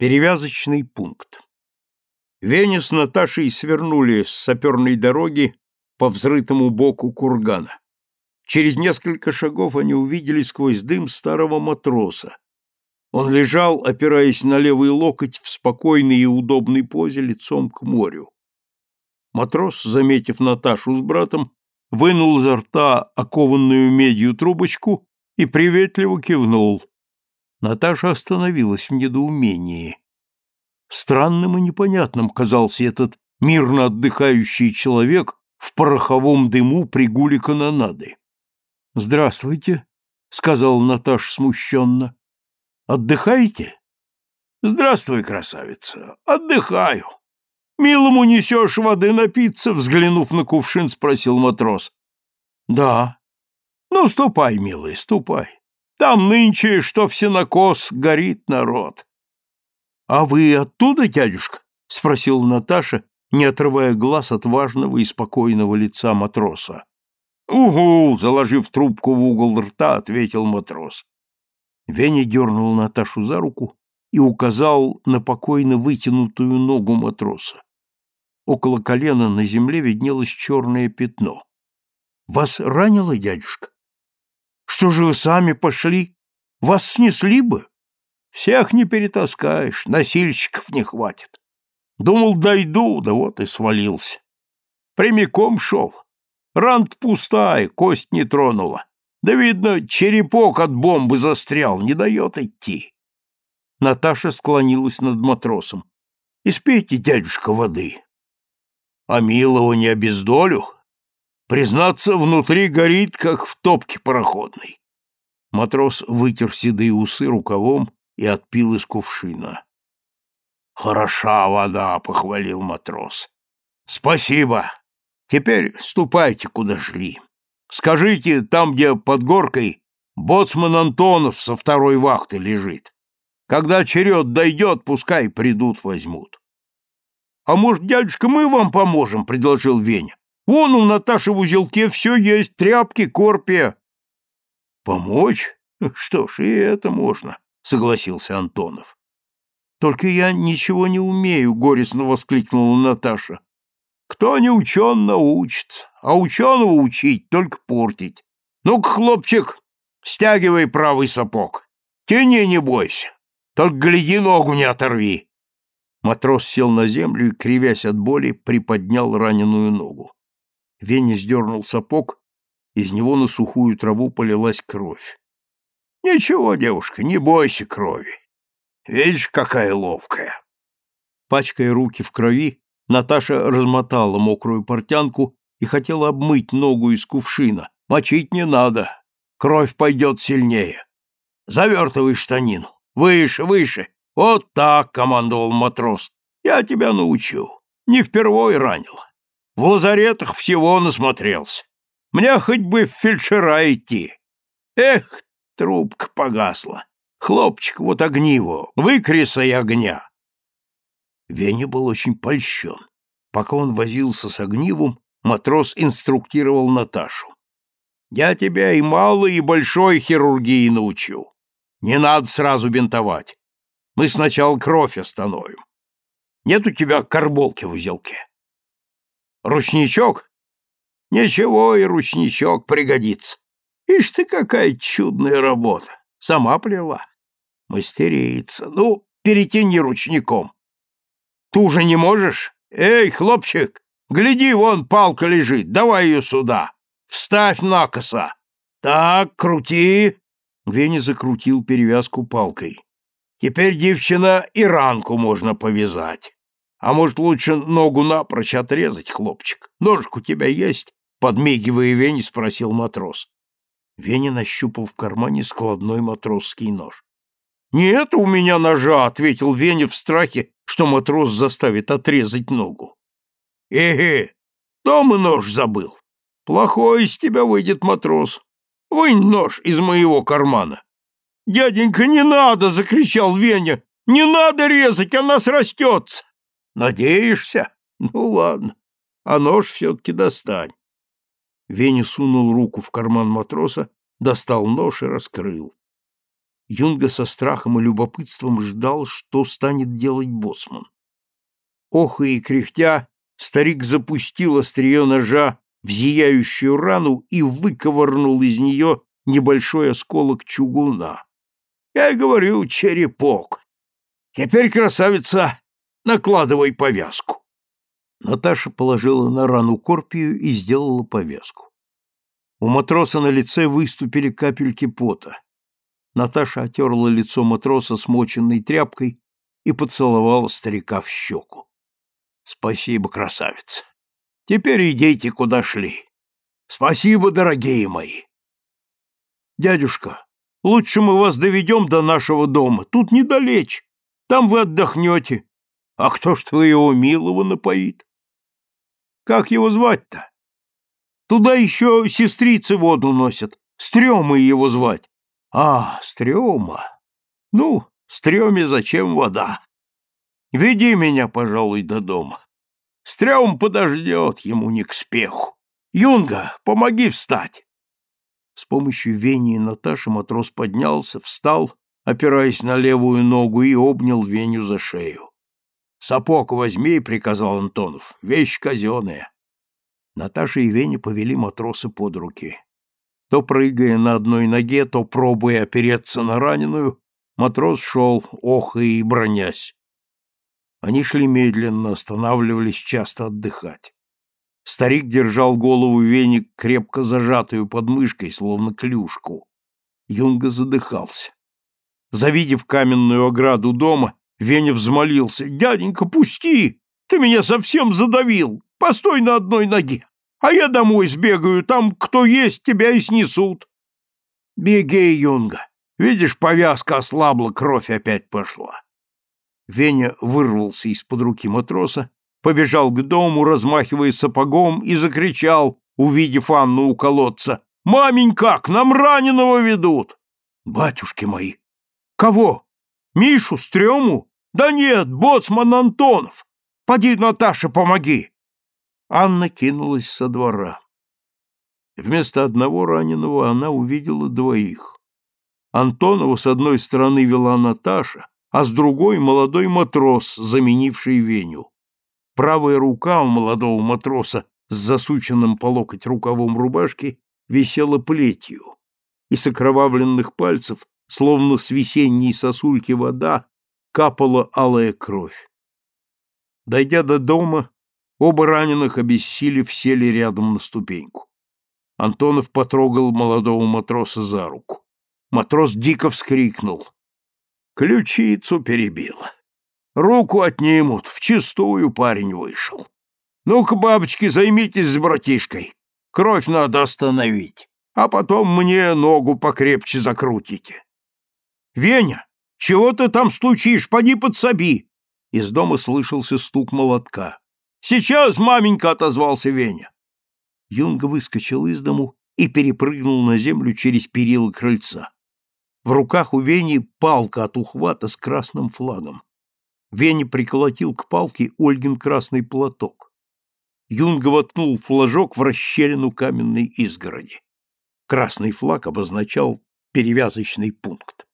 Перевязочный пункт. Веня с Наташей свернули с саперной дороги по взрытому боку кургана. Через несколько шагов они увидели сквозь дым старого матроса. Он лежал, опираясь на левый локоть в спокойной и удобной позе лицом к морю. Матрос, заметив Наташу с братом, вынул изо рта окованную медью трубочку и приветливо кивнул. Наташа остановилась в недоумении. Странным и непонятным казался этот мирно отдыхающий человек в пороховом дыму при гуле канонады. — Здравствуйте, — сказал Наташа смущенно. — Отдыхаете? — Здравствуй, красавица. Отдыхаю. Милому несешь воды напиться, взглянув на кувшин, спросил матрос. — Да. — Ну, ступай, милый, ступай. Там нынче, что в сенокос, горит народ. — А вы оттуда, дядюшка? — спросила Наташа, не отрывая глаз от важного и спокойного лица матроса. — Угу! — заложив трубку в угол рта, ответил матрос. Веня дернул Наташу за руку и указал на покойно вытянутую ногу матроса. Около колена на земле виднелось черное пятно. — Вас ранило, дядюшка? Что же вы сами пошли? Вас снесли бы. Всех не перетаскаешь, носильщиков не хватит. Думал, дойду, да вот и свалился. Прямиком шел. Рант пустая, кость не тронула. Да, видно, черепок от бомбы застрял, не дает идти. Наташа склонилась над матросом. — Испейте, дядюшка, воды. — А милого не обездолю? Признаться, внутри горит, как в топке пароходной. Матрос вытер седые усы рукавом и отпил из кувшина. «Хороша вода», — похвалил матрос. «Спасибо. Теперь ступайте, куда шли. Скажите, там, где под горкой, боцман Антонов со второй вахты лежит. Когда черед дойдет, пускай придут, возьмут». «А может, дядюшка, мы вам поможем?» — предложил Веня. Вон у Наташи в узелке все есть, тряпки, корпия. Помочь? Что ж, и это можно, согласился Антонов. Только я ничего не умею, горестно воскликнула Наташа. Кто не учен, научится, а ученого учить только портить. Ну-ка, хлопчик, стягивай правый сапог. Тяни, не бойся. Только гляди, ногу не оторви. Матрос сел на землю и, кривясь от боли, приподнял раненую ногу. Веня сдернул сапог, из него на сухую траву полилась кровь. — Ничего, девушка, не бойся крови. Видишь, какая ловкая. Пачкая руки в крови, Наташа размотала мокрую портянку и хотела обмыть ногу из кувшина. Мочить не надо, кровь пойдет сильнее. Завертывай штанину. Выше, выше. Вот так, командовал матрос. Я тебя научу. Не впервой ранил. В лазаретах всего насмотрелся. Мне хоть бы в фельдшера идти. Эх, трубка погасла. Хлопчик, вот огниво, выкресай огня. Веня был очень польщен. Пока он возился с огнивом, матрос инструктировал Наташу. «Я тебя и малой, и большой хирургии научу. Не надо сразу бинтовать. Мы сначала кровь остановим. Нет у тебя карболки в узелке?» Ручничок? Ничего, и ручничок пригодится. Ишь ты, какая чудная работа. Сама плела. Мастерица. Ну, перетяни ручником. Ту же не можешь? Эй, хлопчик, гляди, вон палка лежит. Давай ее сюда. Вставь накоса. Так, крути. Веня закрутил перевязку палкой. Теперь, девчина, и ранку можно повязать. А может, лучше ногу напрочь отрезать, хлопчик? Ножик у тебя есть? Подмигивая Вене, спросил матрос. Веня нащупал в кармане складной матросский нож. «Нет у меня ножа», — ответил Веня в страхе, что матрос заставит отрезать ногу. «Эге, дома нож забыл. Плохой из тебя выйдет матрос. Вынь нож из моего кармана». «Дяденька, не надо!» — закричал Веня. «Не надо резать, она срастется!» Надеешься? Ну, ладно. А нож все-таки достань. Веня сунул руку в карман матроса, достал нож и раскрыл. Юнга со страхом и любопытством ждал, что станет делать боссман. Охо и кряхтя, старик запустил острие ножа в зияющую рану и выковырнул из нее небольшой осколок чугуна. Я и говорю, черепок. Теперь, красавица, накладывай повязку. Наташа положила на рану корпию и сделала повязку. У матроса на лице выступили капельки пота. Наташа отерла лицо матроса смоченной тряпкой и поцеловала старика в щеку. — Спасибо, красавица. Теперь идите, куда шли. Спасибо, дорогие мои. Дядюшка, лучше мы вас доведем до нашего дома. Тут недалече. Там вы отдохнете. А кто ж твоего милого напоит? Как его звать-то? Туда еще сестрицы воду носят. Стремой его звать. А, стрёма. Ну, стрёме зачем вода? Веди меня, пожалуй, до дома. Стрём подождет, ему не к спеху. Юнга, помоги встать. С помощью Вени и Наташи матрос поднялся, встал, опираясь на левую ногу, и обнял Веню за шею. «Сапог возьми», — приказал Антонов, — «вещь казенная». Наташа и Веня повели матроса под руки. То прыгая на одной ноге, то пробуя опереться на раненую, матрос шел, охая и бронясь. Они шли медленно, останавливались часто отдыхать. Старик держал голову веник, крепко зажатую под мышкой, словно клюшку. Юнга задыхался. Завидев каменную ограду дома, Веня взмолился. «Дяденька, пусти! Ты меня совсем задавил! Постой на одной ноге! А я домой сбегаю, там кто есть, тебя и снесут!» «Беги, Юнга! Видишь, повязка ослабла, кровь опять пошла!» Веня вырвался из-под руки матроса, побежал к дому, размахивая сапогом, и закричал, увидев Анну у колодца, «Маменька, к нам раненого ведут!» «Батюшки мои!» «Кого? Мишу, Стрёму? Да нет, боцман Антонов! Поди, Наташа, помоги!» Анна кинулась со двора. Вместо одного раненого она увидела двоих. Антонова с одной стороны вела Наташа, а с другой — молодой матрос, заменивший Веню. Правая рука у молодого матроса с засученным по локоть рукавом рубашки висела плетью, и с окровавленных пальцев, словно с весенней сосульки вода, капала алая кровь. Дойдя до дома, оба раненых, обессилев, сели рядом на ступеньку. Антонов потрогал молодого матроса за руку. Матрос дико вскрикнул. Ключицу перебило. Руку отнимут, вчистую парень вышел. Ну-ка, бабочки, займитесь с братишкой. Кровь надо остановить, а потом мне ногу покрепче закрутите. Веня, чего ты там стучишь? Поди подсоби. Из дома слышался стук молотка. Сейчас, маменька, отозвался Веня. Юнга выскочил из дому и перепрыгнул на землю через перила крыльца. В руках у Вени палка от ухвата с красным флагом. Веня приколотил к палке Ольгин красный платок. Юнга воткнул флажок в расщелину каменной изгороди. Красный флаг обозначал перевязочный пункт.